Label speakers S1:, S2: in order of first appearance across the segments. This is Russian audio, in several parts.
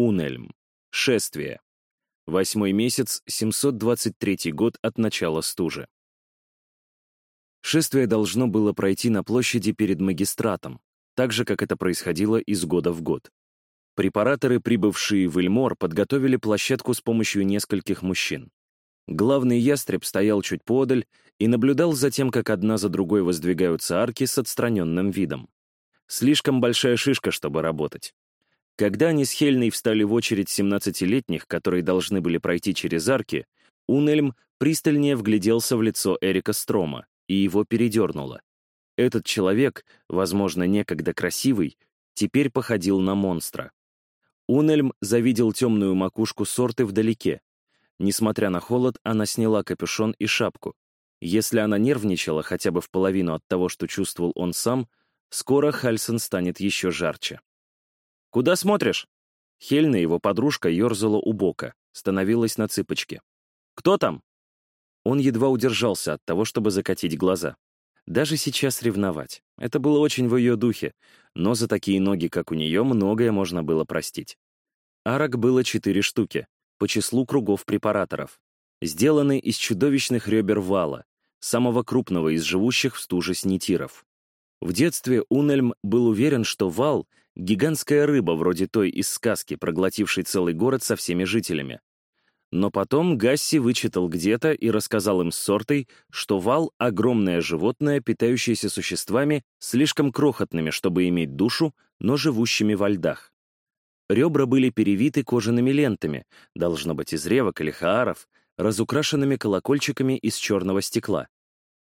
S1: Унельм. Шествие. Восьмой месяц, 723 год от начала стужи. Шествие должно было пройти на площади перед магистратом, так же, как это происходило из года в год. Препараторы, прибывшие в Эльмор, подготовили площадку с помощью нескольких мужчин. Главный ястреб стоял чуть подаль и наблюдал за тем, как одна за другой воздвигаются арки с отстраненным видом. Слишком большая шишка, чтобы работать. Когда они с Хельной встали в очередь 17-летних, которые должны были пройти через арки, Унельм пристальнее вгляделся в лицо Эрика Строма, и его передернуло. Этот человек, возможно, некогда красивый, теперь походил на монстра. Унельм завидел темную макушку сорты вдалеке. Несмотря на холод, она сняла капюшон и шапку. Если она нервничала хотя бы в половину от того, что чувствовал он сам, скоро Хальсон станет еще жарче. «Куда смотришь?» Хельна, его подружка, ерзала у бока, становилась на цыпочки. «Кто там?» Он едва удержался от того, чтобы закатить глаза. Даже сейчас ревновать. Это было очень в ее духе, но за такие ноги, как у нее, многое можно было простить. Арок было четыре штуки, по числу кругов препараторов. Сделаны из чудовищных ребер вала, самого крупного из живущих в стуже снитиров. В детстве Унельм был уверен, что вал — гигантская рыба, вроде той из сказки, проглотившей целый город со всеми жителями. Но потом Гасси вычитал где-то и рассказал им с сортой, что вал — огромное животное, питающееся существами, слишком крохотными, чтобы иметь душу, но живущими во льдах. Ребра были перевиты кожаными лентами, должно быть из ревок или хааров, разукрашенными колокольчиками из черного стекла.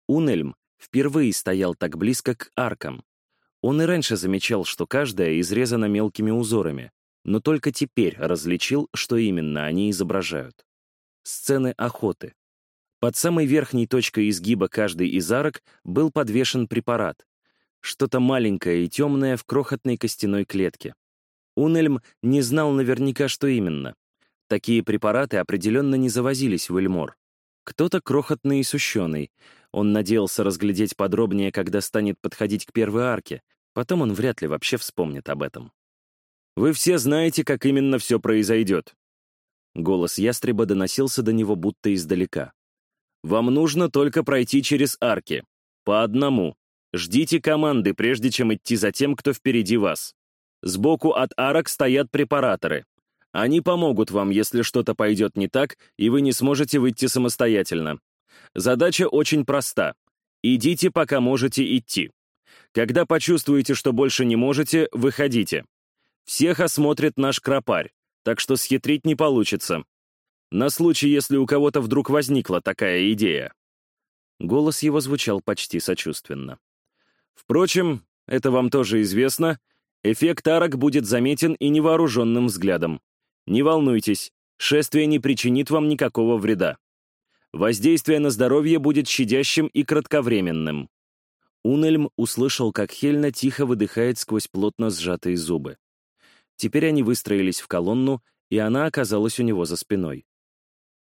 S1: Унельм впервые стоял так близко к аркам. Он и раньше замечал, что каждая изрезана мелкими узорами, но только теперь различил, что именно они изображают. Сцены охоты. Под самой верхней точкой изгиба каждой из арок был подвешен препарат. Что-то маленькое и темное в крохотной костяной клетке. Унельм не знал наверняка, что именно. Такие препараты определенно не завозились в Эльмор. Кто-то крохотный и сущеный, он надеялся разглядеть подробнее, когда станет подходить к первой арке, потом он вряд ли вообще вспомнит об этом. «Вы все знаете, как именно все произойдет». Голос ястреба доносился до него будто издалека. «Вам нужно только пройти через арки. По одному. Ждите команды, прежде чем идти за тем, кто впереди вас. Сбоку от арок стоят препараторы. Они помогут вам, если что-то пойдет не так, и вы не сможете выйти самостоятельно. Задача очень проста. Идите, пока можете идти. Когда почувствуете, что больше не можете, выходите. Всех осмотрит наш кропарь, так что схитрить не получится. На случай, если у кого-то вдруг возникла такая идея. Голос его звучал почти сочувственно. Впрочем, это вам тоже известно, эффект арок будет заметен и невооруженным взглядом. Не волнуйтесь, шествие не причинит вам никакого вреда. Воздействие на здоровье будет щадящим и кратковременным. Унельм услышал, как Хельна тихо выдыхает сквозь плотно сжатые зубы. Теперь они выстроились в колонну, и она оказалась у него за спиной.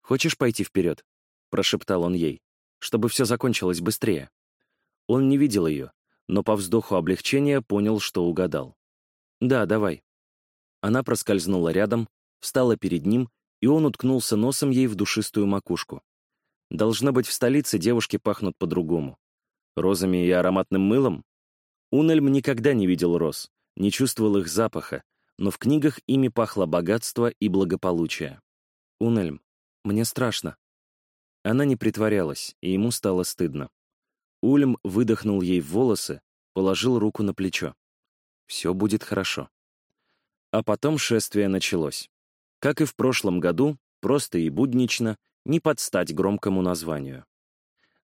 S1: «Хочешь пойти вперед?» — прошептал он ей, чтобы все закончилось быстрее. Он не видел ее, но по вздоху облегчения понял, что угадал. «Да, давай». Она проскользнула рядом, встала перед ним, и он уткнулся носом ей в душистую макушку. Должно быть, в столице девушки пахнут по-другому. Розами и ароматным мылом? Унельм никогда не видел роз, не чувствовал их запаха, но в книгах ими пахло богатство и благополучие. «Унельм, мне страшно». Она не притворялась, и ему стало стыдно. Ульм выдохнул ей в волосы, положил руку на плечо. «Все будет хорошо». А потом шествие началось. Как и в прошлом году, просто и буднично, не подстать громкому названию.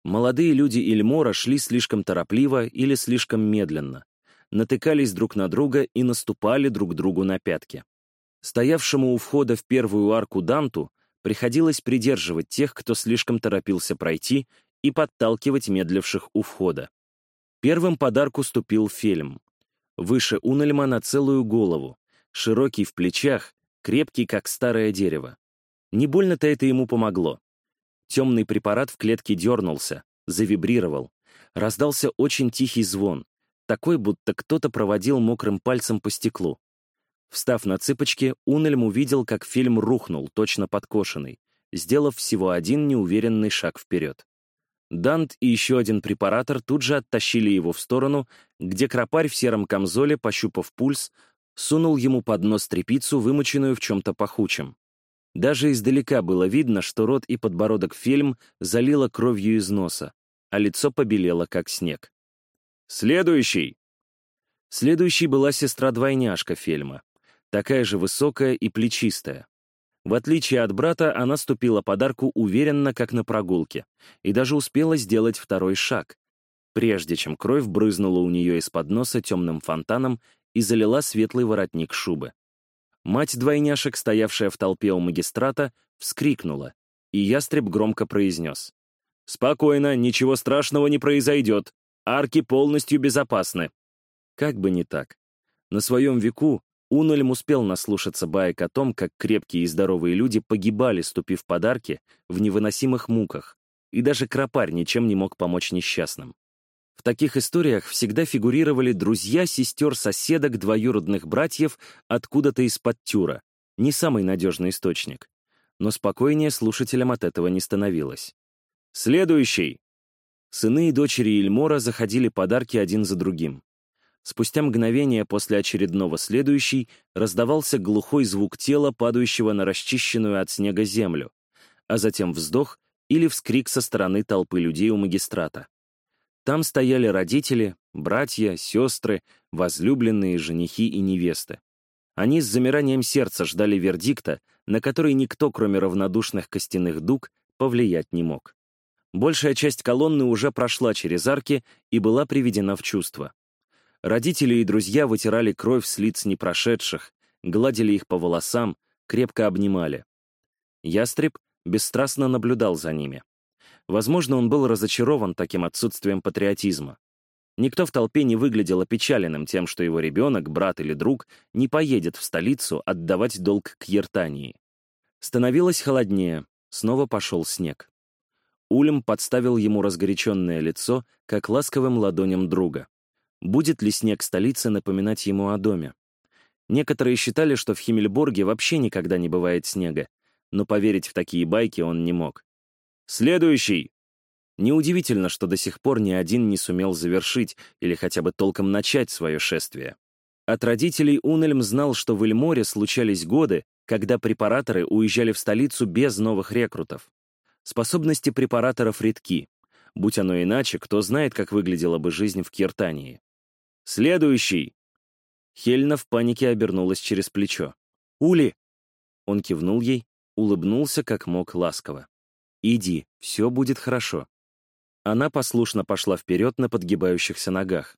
S1: Молодые люди Ильмора шли слишком торопливо или слишком медленно, натыкались друг на друга и наступали друг другу на пятки. Стоявшему у входа в первую арку Данту приходилось придерживать тех, кто слишком торопился пройти, и подталкивать медливших у входа. Первым подарку ступил Фельм. Выше Унельма на целую голову, широкий в плечах, крепкий, как старое дерево. Не больно-то это ему помогло. Темный препарат в клетке дернулся, завибрировал. Раздался очень тихий звон, такой, будто кто-то проводил мокрым пальцем по стеклу. Встав на цыпочки, Унельм увидел, как фильм рухнул, точно подкошенный, сделав всего один неуверенный шаг вперед. Дант и еще один препаратор тут же оттащили его в сторону, где кропарь в сером камзоле, пощупав пульс, сунул ему под нос трепицу, вымоченную в чем-то пахучем. Даже издалека было видно, что рот и подбородок фильм залило кровью из носа, а лицо побелело, как снег. «Следующий!» Следующей была сестра-двойняшка фильма, такая же высокая и плечистая. В отличие от брата, она ступила подарку уверенно, как на прогулке, и даже успела сделать второй шаг, прежде чем кровь брызнула у нее из-под носа темным фонтаном и залила светлый воротник шубы. Мать двойняшек, стоявшая в толпе у магистрата, вскрикнула, и ястреб громко произнес. «Спокойно, ничего страшного не произойдет. Арки полностью безопасны». Как бы не так. На своем веку Унольм успел наслушаться баек о том, как крепкие и здоровые люди погибали, ступив подарки, в невыносимых муках, и даже кропарь ничем не мог помочь несчастным. В таких историях всегда фигурировали друзья сестер соседок двоюродных братьев откуда-то из-под тюра, не самый надежный источник. Но спокойнее слушателям от этого не становилось. «Следующий!» Сыны и дочери Ильмора заходили подарки один за другим. Спустя мгновение после очередного следующий раздавался глухой звук тела, падающего на расчищенную от снега землю, а затем вздох или вскрик со стороны толпы людей у магистрата. Там стояли родители, братья, сестры, возлюбленные, женихи и невесты. Они с замиранием сердца ждали вердикта, на который никто, кроме равнодушных костяных дуг, повлиять не мог. Большая часть колонны уже прошла через арки и была приведена в чувство. Родители и друзья вытирали кровь с лиц непрошедших, гладили их по волосам, крепко обнимали. Ястреб бесстрастно наблюдал за ними. Возможно, он был разочарован таким отсутствием патриотизма. Никто в толпе не выглядел опечаленным тем, что его ребенок, брат или друг не поедет в столицу отдавать долг к Ертании. Становилось холоднее, снова пошел снег. Улем подставил ему разгоряченное лицо, как ласковым ладоням друга. Будет ли снег столицы напоминать ему о доме? Некоторые считали, что в Химмельборге вообще никогда не бывает снега, но поверить в такие байки он не мог. «Следующий!» Неудивительно, что до сих пор ни один не сумел завершить или хотя бы толком начать свое шествие. От родителей Унельм знал, что в Эльморе случались годы, когда препараторы уезжали в столицу без новых рекрутов. Способности препараторов редки. Будь оно иначе, кто знает, как выглядела бы жизнь в Киртании. «Следующий!» Хельна в панике обернулась через плечо. «Ули!» Он кивнул ей, улыбнулся как мог ласково. «Иди, все будет хорошо». Она послушно пошла вперед на подгибающихся ногах,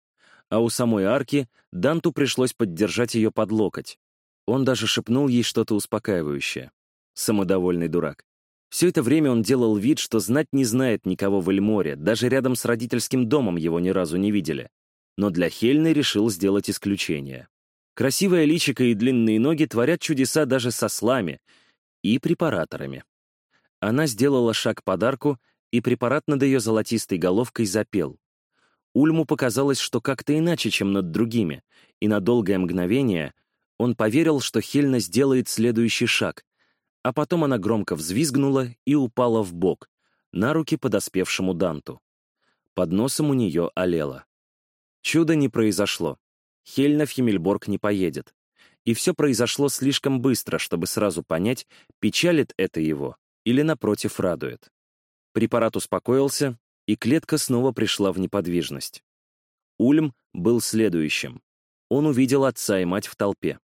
S1: а у самой арки Данту пришлось поддержать ее под локоть. Он даже шепнул ей что-то успокаивающее. Самодовольный дурак. Все это время он делал вид, что знать не знает никого в Эльморе, даже рядом с родительским домом его ни разу не видели но для Хельны решил сделать исключение. Красивое личико и длинные ноги творят чудеса даже со слами и препараторами. Она сделала шаг подарку, и препарат над ее золотистой головкой запел. Ульму показалось, что как-то иначе, чем над другими, и на долгое мгновение он поверил, что Хельна сделает следующий шаг, а потом она громко взвизгнула и упала в бок, на руки подоспевшему Данту. Под носом у нее олело. Чудо не произошло. Хельна в Химмельборг не поедет. И все произошло слишком быстро, чтобы сразу понять, печалит это его или, напротив, радует. Препарат успокоился, и клетка снова пришла в неподвижность. Ульм был следующим. Он увидел отца и мать в толпе.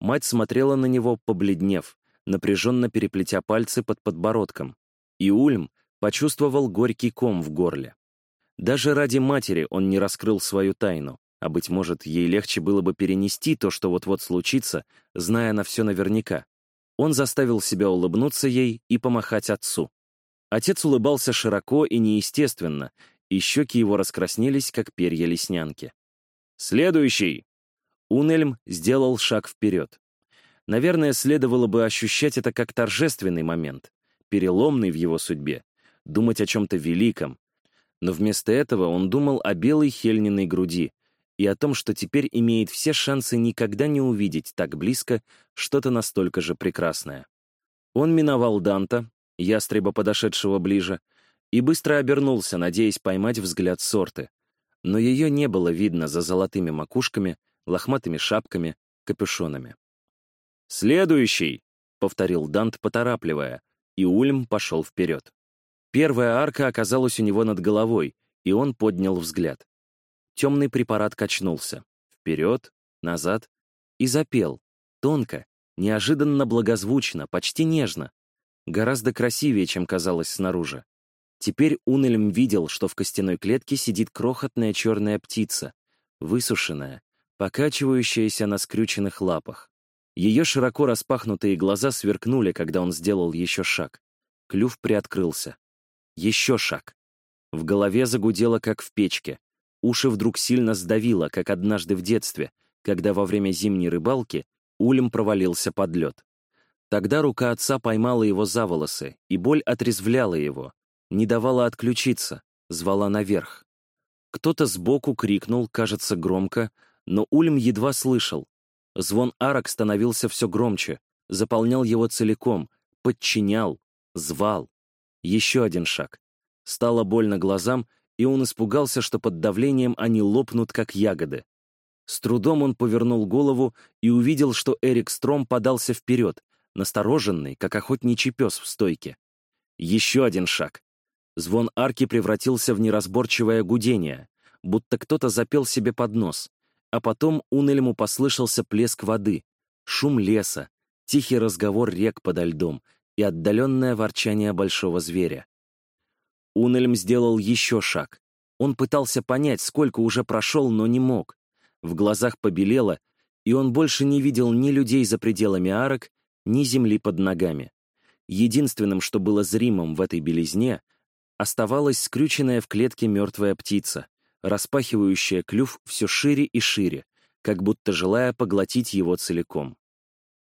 S1: Мать смотрела на него, побледнев, напряженно переплетя пальцы под подбородком. И Ульм почувствовал горький ком в горле. Даже ради матери он не раскрыл свою тайну, а, быть может, ей легче было бы перенести то, что вот-вот случится, зная на все наверняка. Он заставил себя улыбнуться ей и помахать отцу. Отец улыбался широко и неестественно, и щеки его раскраснелись, как перья леснянки. «Следующий!» Унельм сделал шаг вперед. Наверное, следовало бы ощущать это как торжественный момент, переломный в его судьбе, думать о чем-то великом, но вместо этого он думал о белой хельниной груди и о том, что теперь имеет все шансы никогда не увидеть так близко что-то настолько же прекрасное. Он миновал Данта, ястреба, подошедшего ближе, и быстро обернулся, надеясь поймать взгляд сорты. Но ее не было видно за золотыми макушками, лохматыми шапками, капюшонами. «Следующий!» — повторил Дант, поторапливая, и Ульм пошел вперед. Первая арка оказалась у него над головой, и он поднял взгляд. Темный препарат качнулся. Вперед, назад. И запел. Тонко, неожиданно благозвучно, почти нежно. Гораздо красивее, чем казалось снаружи. Теперь Унельм видел, что в костяной клетке сидит крохотная черная птица, высушенная, покачивающаяся на скрюченных лапах. Ее широко распахнутые глаза сверкнули, когда он сделал еще шаг. Клюв приоткрылся. Еще шаг. В голове загудело, как в печке. Уши вдруг сильно сдавило, как однажды в детстве, когда во время зимней рыбалки Улем провалился под лед. Тогда рука отца поймала его за волосы, и боль отрезвляла его, не давала отключиться, звала наверх. Кто-то сбоку крикнул, кажется, громко, но Ульм едва слышал. Звон арок становился все громче, заполнял его целиком, подчинял, звал. Еще один шаг. Стало больно глазам, и он испугался, что под давлением они лопнут, как ягоды. С трудом он повернул голову и увидел, что Эрик Стром подался вперед, настороженный, как охотничий пес в стойке. Еще один шаг. Звон арки превратился в неразборчивое гудение, будто кто-то запел себе под нос, а потом Унельму послышался плеск воды, шум леса, тихий разговор рек подо льдом и отдаленное ворчание большого зверя. Унельм сделал еще шаг. Он пытался понять, сколько уже прошел, но не мог. В глазах побелело, и он больше не видел ни людей за пределами арок, ни земли под ногами. Единственным, что было зримым в этой белизне, оставалась скрюченная в клетке мертвая птица, распахивающая клюв все шире и шире, как будто желая поглотить его целиком.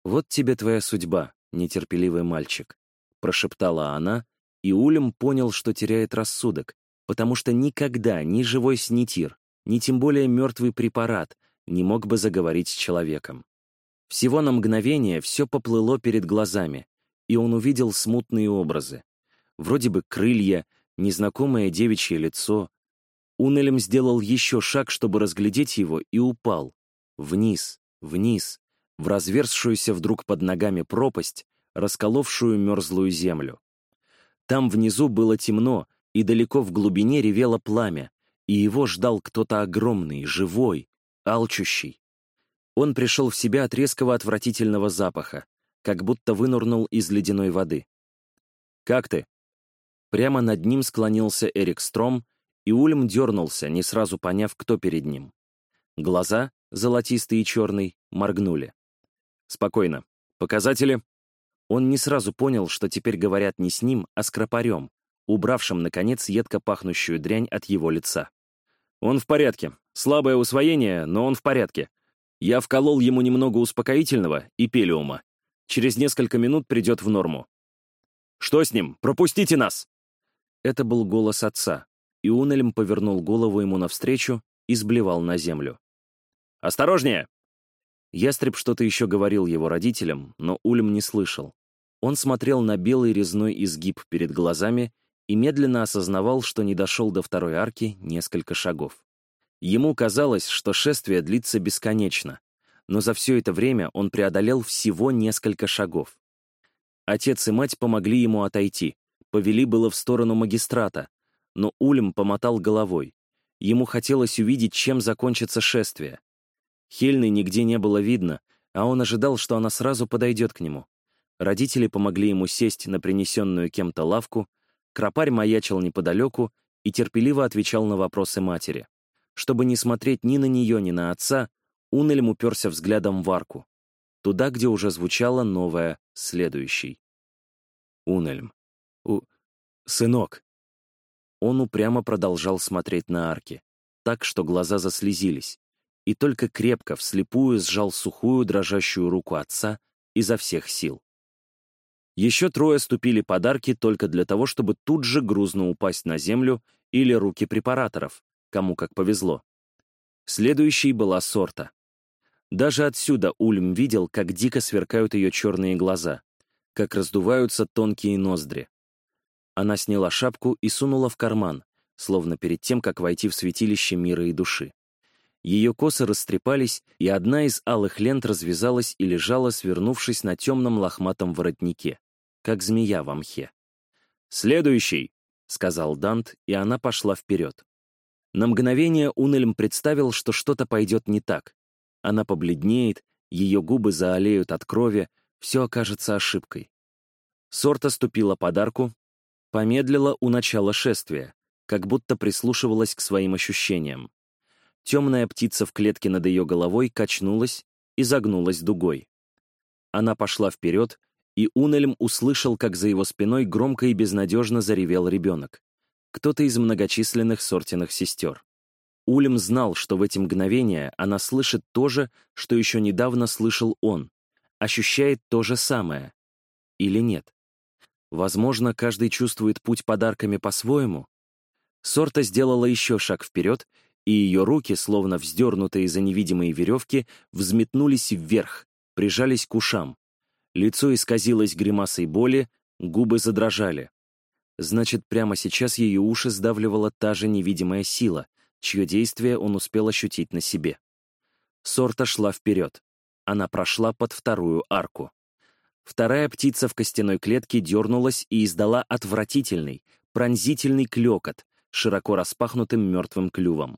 S1: «Вот тебе твоя судьба, нетерпеливый мальчик», — прошептала она, и Улем понял, что теряет рассудок, потому что никогда ни живой снитир, ни тем более мертвый препарат не мог бы заговорить с человеком. Всего на мгновение все поплыло перед глазами, и он увидел смутные образы. Вроде бы крылья, незнакомое девичье лицо. Унелем сделал еще шаг, чтобы разглядеть его, и упал. Вниз, вниз, в разверзшуюся вдруг под ногами пропасть, расколовшую мерзлую землю. Там внизу было темно, и далеко в глубине ревело пламя, и его ждал кто-то огромный, живой, алчущий. Он пришел в себя от резкого отвратительного запаха, как будто вынурнул из ледяной воды. «Как ты?» Прямо над ним склонился Эрик Стром, и Ульм дернулся, не сразу поняв, кто перед ним. Глаза, золотистый и черный, моргнули. «Спокойно. Показатели?» Он не сразу понял, что теперь говорят не с ним, а с кропарем, убравшим, наконец, едко пахнущую дрянь от его лица. «Он в порядке. Слабое усвоение, но он в порядке. Я вколол ему немного успокоительного и пелиума. Через несколько минут придет в норму». «Что с ним? Пропустите нас!» Это был голос отца, и Унельм повернул голову ему навстречу и сблевал на землю. «Осторожнее!» Ястреб что-то еще говорил его родителям, но Ульм не слышал. Он смотрел на белый резной изгиб перед глазами и медленно осознавал, что не дошел до второй арки несколько шагов. Ему казалось, что шествие длится бесконечно, но за все это время он преодолел всего несколько шагов. Отец и мать помогли ему отойти, повели было в сторону магистрата, но Ульм помотал головой. Ему хотелось увидеть, чем закончится шествие. Хельны нигде не было видно, а он ожидал, что она сразу подойдет к нему. Родители помогли ему сесть на принесенную кем-то лавку, Кропарь маячил неподалеку и терпеливо отвечал на вопросы матери. Чтобы не смотреть ни на нее, ни на отца, Унельм уперся взглядом в арку, туда, где уже звучало новое «следующий». Унельм. У... Сынок. Он упрямо продолжал смотреть на арки, так, что глаза заслезились и только крепко, вслепую сжал сухую, дрожащую руку отца изо всех сил. Еще трое ступили подарки только для того, чтобы тут же грузно упасть на землю или руки препараторов, кому как повезло. Следующей была сорта. Даже отсюда Ульм видел, как дико сверкают ее черные глаза, как раздуваются тонкие ноздри. Она сняла шапку и сунула в карман, словно перед тем, как войти в святилище мира и души. Ее косы растрепались, и одна из алых лент развязалась и лежала, свернувшись на темном лохматом воротнике, как змея в мхе. «Следующий!» — сказал Дант, и она пошла вперед. На мгновение Унельм представил, что что-то пойдет не так. Она побледнеет, ее губы заолеют от крови, все окажется ошибкой. Сорта ступила подарку, помедлила у начала шествия, как будто прислушивалась к своим ощущениям. Темная птица в клетке над ее головой качнулась и загнулась дугой. Она пошла вперед, и Унельм услышал, как за его спиной громко и безнадежно заревел ребенок кто-то из многочисленных сортиных сестер. Улем знал, что в эти мгновения она слышит то же, что еще недавно слышал он, ощущает то же самое. Или нет? Возможно, каждый чувствует путь подарками по-своему. Сорта сделала еще шаг вперед, и ее руки, словно вздернутые за невидимые веревки, взметнулись вверх, прижались к ушам. Лицо исказилось гримасой боли, губы задрожали. Значит, прямо сейчас ее уши сдавливала та же невидимая сила, чье действие он успел ощутить на себе. Сорта шла вперед. Она прошла под вторую арку. Вторая птица в костяной клетке дернулась и издала отвратительный, пронзительный клекот, широко распахнутым мертвым клювом.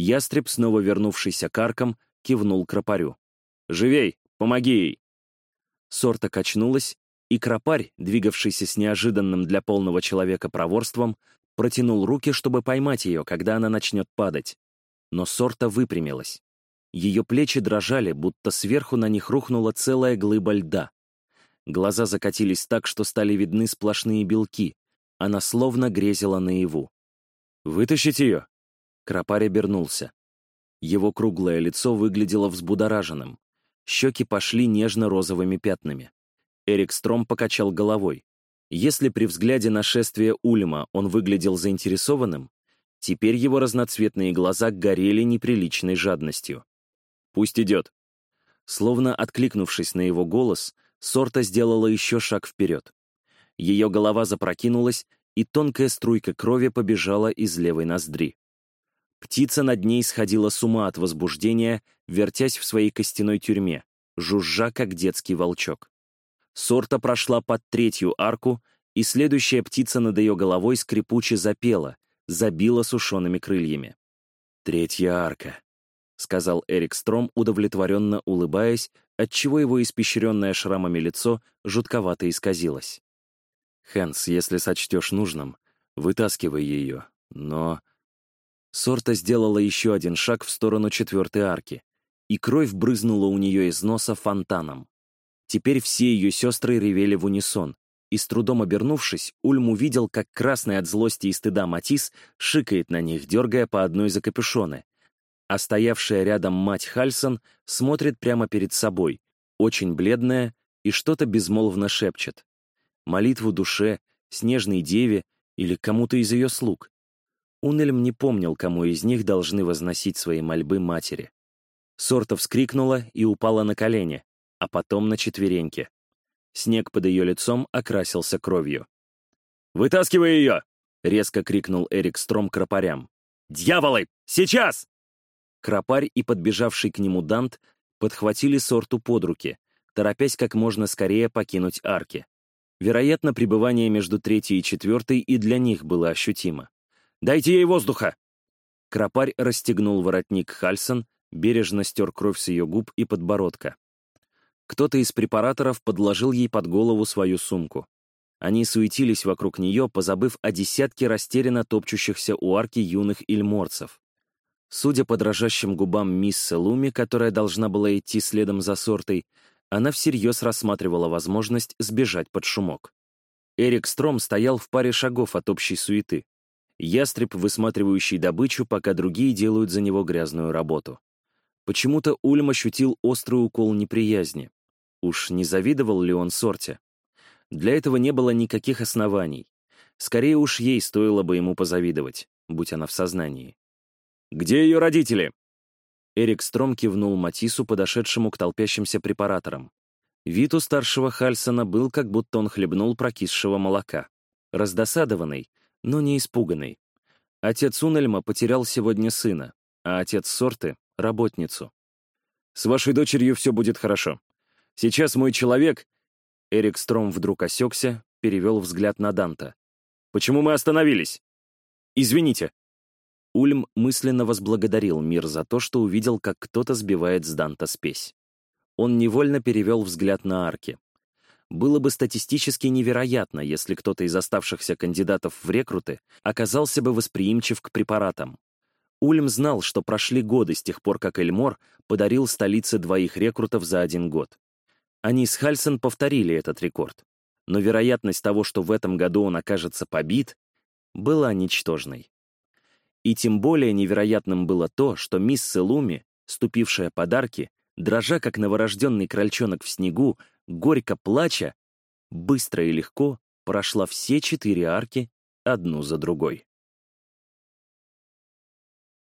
S1: Ястреб, снова вернувшийся к аркам, кивнул кропарю. «Живей! Помоги ей!» Сорта качнулась, и кропарь, двигавшийся с неожиданным для полного человека проворством, протянул руки, чтобы поймать ее, когда она начнет падать. Но сорта выпрямилась. Ее плечи дрожали, будто сверху на них рухнула целая глыба льда. Глаза закатились так, что стали видны сплошные белки. Она словно грезила наяву. «Вытащить ее?» Кропарь обернулся. Его круглое лицо выглядело взбудораженным. Щеки пошли нежно-розовыми пятнами. Эрик Стром покачал головой. Если при взгляде на шествие Ульма он выглядел заинтересованным, теперь его разноцветные глаза горели неприличной жадностью. «Пусть идет». Словно откликнувшись на его голос, Сорта сделала еще шаг вперед. Ее голова запрокинулась, и тонкая струйка крови побежала из левой ноздри. Птица над ней сходила с ума от возбуждения, вертясь в своей костяной тюрьме, жужжа, как детский волчок. Сорта прошла под третью арку, и следующая птица над ее головой скрипуче запела, забила сушеными крыльями. «Третья арка», — сказал Эрик Стром, удовлетворенно улыбаясь, отчего его испещренное шрамами лицо жутковато исказилось. «Хэнс, если сочтешь нужным, вытаскивай ее, но...» Сорта сделала еще один шаг в сторону четвертой арки, и кровь брызнула у нее из носа фонтаном. Теперь все ее сестры ревели в унисон, и с трудом обернувшись, Ульм увидел, как красный от злости и стыда Матис шикает на них, дергая по одной за капюшоны. А стоявшая рядом мать Хальсон смотрит прямо перед собой, очень бледная, и что-то безмолвно шепчет. Молитву душе, снежной деве или кому-то из ее слуг. Унельм не помнил, кому из них должны возносить свои мольбы матери. Сорта вскрикнула и упала на колени, а потом на четвереньки. Снег под ее лицом окрасился кровью. «Вытаскивай ее!» — резко крикнул Эрик Стром кропарям. «Дьяволы! Сейчас!» Кропарь и подбежавший к нему Дант подхватили сорту под руки, торопясь как можно скорее покинуть арки. Вероятно, пребывание между третьей и четвертой и для них было ощутимо. «Дайте ей воздуха!» Кропарь расстегнул воротник Хальсон, бережно стер кровь с ее губ и подбородка. Кто-то из препараторов подложил ей под голову свою сумку. Они суетились вокруг нее, позабыв о десятке растерянно топчущихся у арки юных ильморцев. Судя по дрожащим губам мисс Селуми, которая должна была идти следом за сортой, она всерьез рассматривала возможность сбежать под шумок. Эрик Стром стоял в паре шагов от общей суеты. Ястреб, высматривающий добычу, пока другие делают за него грязную работу. Почему-то Ульм ощутил острый укол неприязни. Уж не завидовал ли он сорте? Для этого не было никаких оснований. Скорее уж ей стоило бы ему позавидовать, будь она в сознании. «Где ее родители?» Эрик Стром кивнул Матису, подошедшему к толпящимся препараторам. Вид у старшего Хальсона был, как будто он хлебнул прокисшего молока. Раздосадованный, но не испуганный. Отец Унельма потерял сегодня сына, а отец Сорты — работницу. «С вашей дочерью все будет хорошо. Сейчас мой человек...» Эрик Стром вдруг осекся, перевел взгляд на Данта. «Почему мы остановились?» «Извините». Ульм мысленно возблагодарил мир за то, что увидел, как кто-то сбивает с Данта спесь. Он невольно перевел взгляд на арки. Было бы статистически невероятно, если кто-то из оставшихся кандидатов в рекруты оказался бы восприимчив к препаратам. Ульм знал, что прошли годы с тех пор, как Эльмор подарил столице двоих рекрутов за один год. Они с Хальсон повторили этот рекорд но вероятность того, что в этом году он окажется побит, была ничтожной. И тем более невероятным было то, что мисс Селуми, ступившая подарки, дрожа как новорожденный крольчонок в снегу, горько плача, быстро и легко прошла все четыре арки одну за другой.